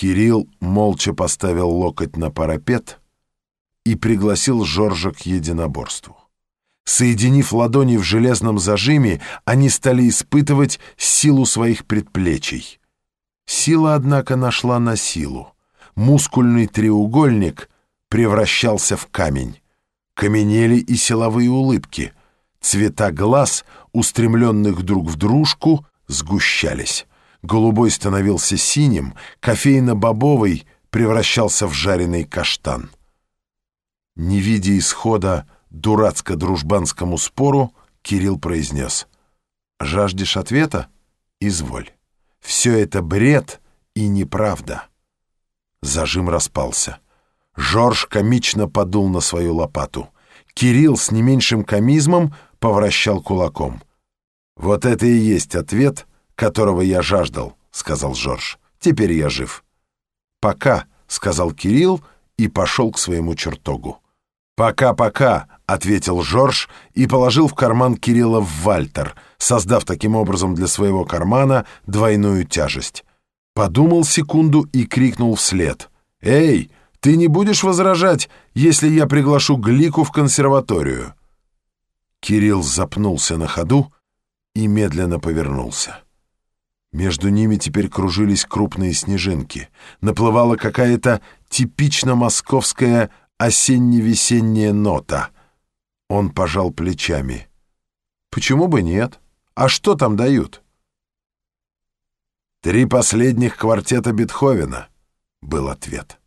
Кирилл молча поставил локоть на парапет и пригласил Жоржа к единоборству. Соединив ладони в железном зажиме, они стали испытывать силу своих предплечий. Сила, однако, нашла на силу. Мускульный треугольник превращался в камень. Каменели и силовые улыбки. Цвета глаз, устремленных друг в дружку, сгущались. Голубой становился синим, кофейно-бобовый превращался в жареный каштан. Не видя исхода дурацко-дружбанскому спору, Кирилл произнес «Жаждешь ответа? Изволь. Все это бред и неправда». Зажим распался. Жорж комично подул на свою лопату. Кирилл с не меньшим комизмом повращал кулаком. «Вот это и есть ответ, которого я жаждал», — сказал Жорж. «Теперь я жив». «Пока», — сказал Кирилл и пошел к своему чертогу. «Пока-пока», — ответил Жорж и положил в карман Кирилла в вальтер, создав таким образом для своего кармана двойную тяжесть. Подумал секунду и крикнул вслед. «Эй, ты не будешь возражать, если я приглашу Глику в консерваторию?» Кирилл запнулся на ходу и медленно повернулся. Между ними теперь кружились крупные снежинки. Наплывала какая-то типично московская осенне-весенняя нота. Он пожал плечами. «Почему бы нет? А что там дают?» «Три последних квартета Бетховена», — был ответ.